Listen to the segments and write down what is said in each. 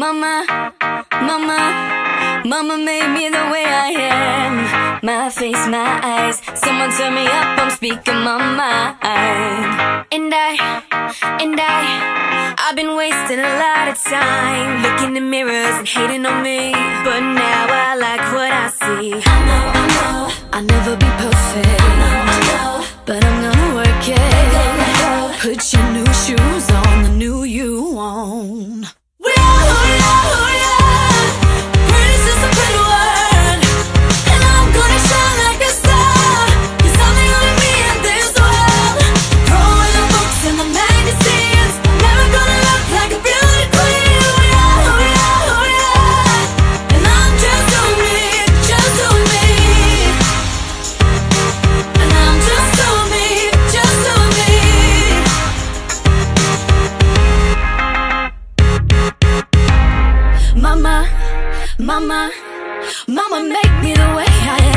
Mama, mama, mama made me the way I am. My face, my eyes, someone turn me up, I'm speaking my mind. And I, and I, I've been wasting a lot of time looking in mirrors and hating on me. But now I like what I see. I know, I know, I'll never be perfect. I know, I know, but I'm gonna work it. Put your new shoes on. mama, mama, mama, make me the way I am.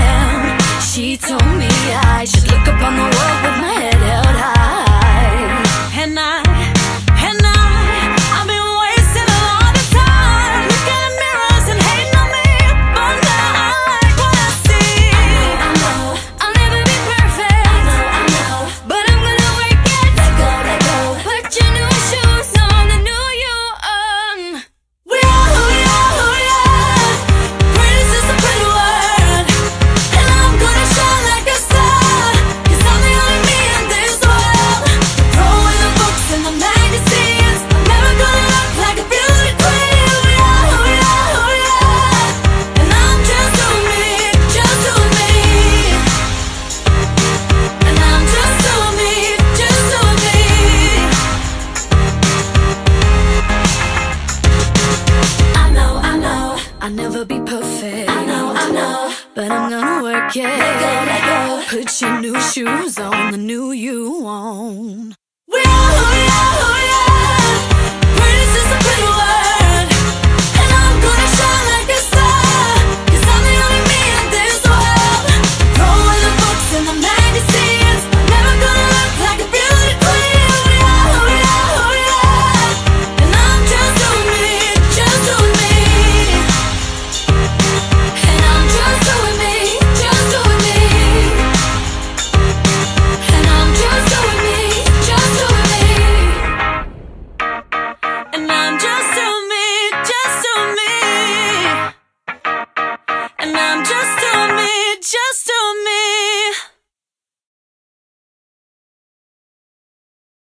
know, but I'm gonna work it. Let go, let go. Put your new shoes on, the new you on.